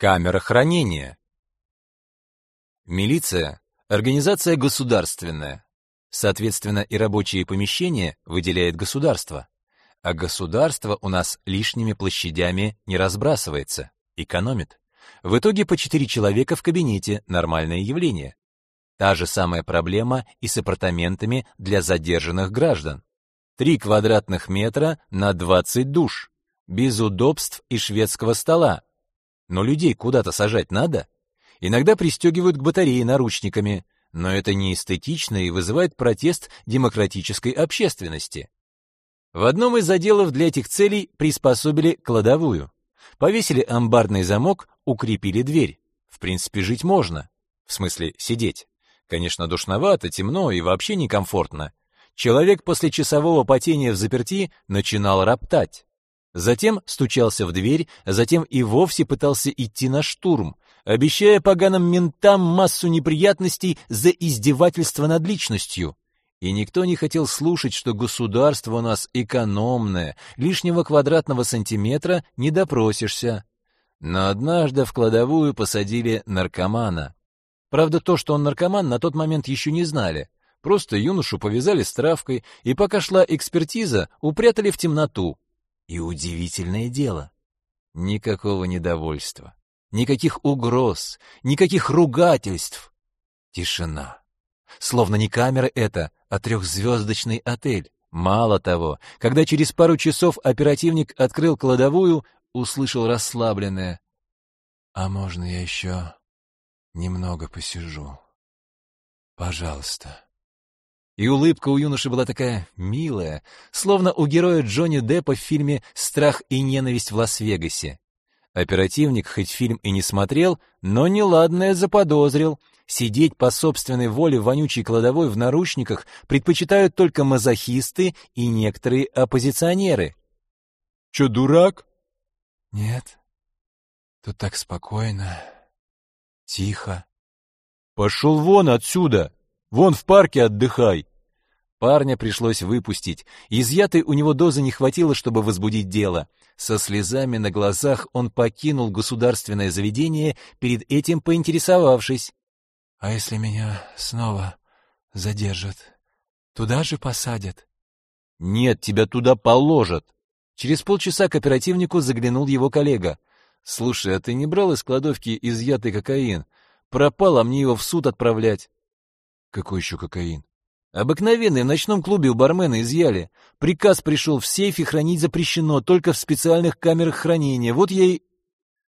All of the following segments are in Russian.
Камера хранения. Милиция — организация государственная. Соответственно, и рабочие помещения выделяет государство. А государство у нас лишними площадями не разбрасывается, экономит. В итоге по четыре человека в кабинете — нормальное явление. Та же самая проблема и с апартаментами для задержанных граждан. Три квадратных метра на 20 душ, без удобств и шведского стола, но людей куда-то сажать надо. Иногда пристегивают к батарее наручниками, но это не эстетично и вызывает протест демократической общественности. В одном из отделов для этих целей приспособили кладовую. Повесили амбарный замок, укрепили дверь. В принципе, жить можно. В смысле, сидеть. Конечно, душновато, темно и вообще некомфортно. Человек после часового потения в заперти начинал роптать. Затем стучался в дверь, затем и вовсе пытался идти на штурм, обещая поганым ментам массу неприятностей за издевательство над личностью. И никто не хотел слушать, что государство у нас экономное, лишнего квадратного сантиметра не допросишься. Но однажды в кладовую посадили наркомана. Правда, то, что он наркоман, на тот момент еще не знали. Просто юношу повязали с травкой, и пока шла экспертиза, упрятали в темноту. И удивительное дело, никакого недовольства, никаких угроз, никаких ругательств. Тишина. Словно не камера это, а трехзвездочный отель. Мало того, когда через пару часов оперативник открыл кладовую, услышал расслабленное «А можно я еще немного посижу? Пожалуйста». И улыбка у юноши была такая милая, словно у героя Джонни Деппа в фильме «Страх и ненависть в Лас-Вегасе». Оперативник хоть фильм и не смотрел, но неладное заподозрил. Сидеть по собственной воле в вонючей кладовой в наручниках предпочитают только мазохисты и некоторые оппозиционеры. «Чё, дурак?» «Нет, тут так спокойно, тихо». «Пошел вон отсюда! Вон в парке отдыхай!» Парня пришлось выпустить. Изъятой у него дозы не хватило, чтобы возбудить дело. Со слезами на глазах он покинул государственное заведение, перед этим поинтересовавшись. — А если меня снова задержат? Туда же посадят? — Нет, тебя туда положат. Через полчаса к оперативнику заглянул его коллега. — Слушай, а ты не брал из кладовки изъятый кокаин? Пропал, а мне его в суд отправлять. — Какой еще кокаин? Обыкновенный в ночном клубе у бармена изъяли. Приказ пришел в сейфе хранить запрещено, только в специальных камерах хранения. Вот и...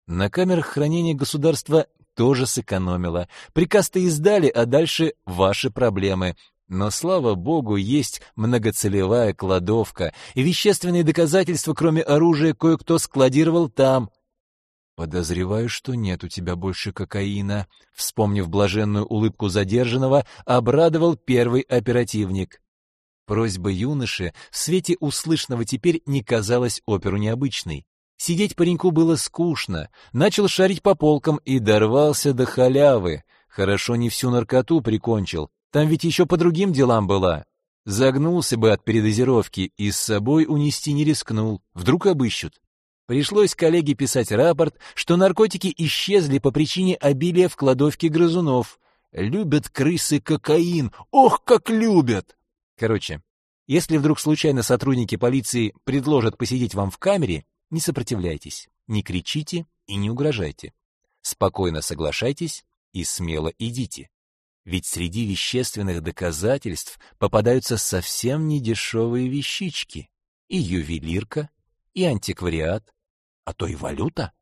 На камерах хранения государство тоже сэкономило. Приказ-то издали, а дальше ваши проблемы. Но, слава богу, есть многоцелевая кладовка, и вещественные доказательства, кроме оружия, кое-кто складировал там. Подозреваю, что нет у тебя больше кокаина, вспомнив блаженную улыбку задержанного, обрадовал первый оперативник. Просьба юноши в свете услышанного теперь не казалась оперу необычной. Сидеть пареньку было скучно, начал шарить по полкам и дорвался до халявы. Хорошо не всю наркоту прикончил, там ведь еще по другим делам была. Загнулся бы от передозировки и с собой унести не рискнул, вдруг обыщут. Пришлось коллеге писать рапорт, что наркотики исчезли по причине обилия в кладовке грызунов. Любят крысы кокаин. Ох, как любят! Короче, если вдруг случайно сотрудники полиции предложат посидеть вам в камере, не сопротивляйтесь, не кричите и не угрожайте. Спокойно соглашайтесь и смело идите. Ведь среди вещественных доказательств попадаются совсем недешевые вещички. И ювелирка, и антиквариат, а то и валюта.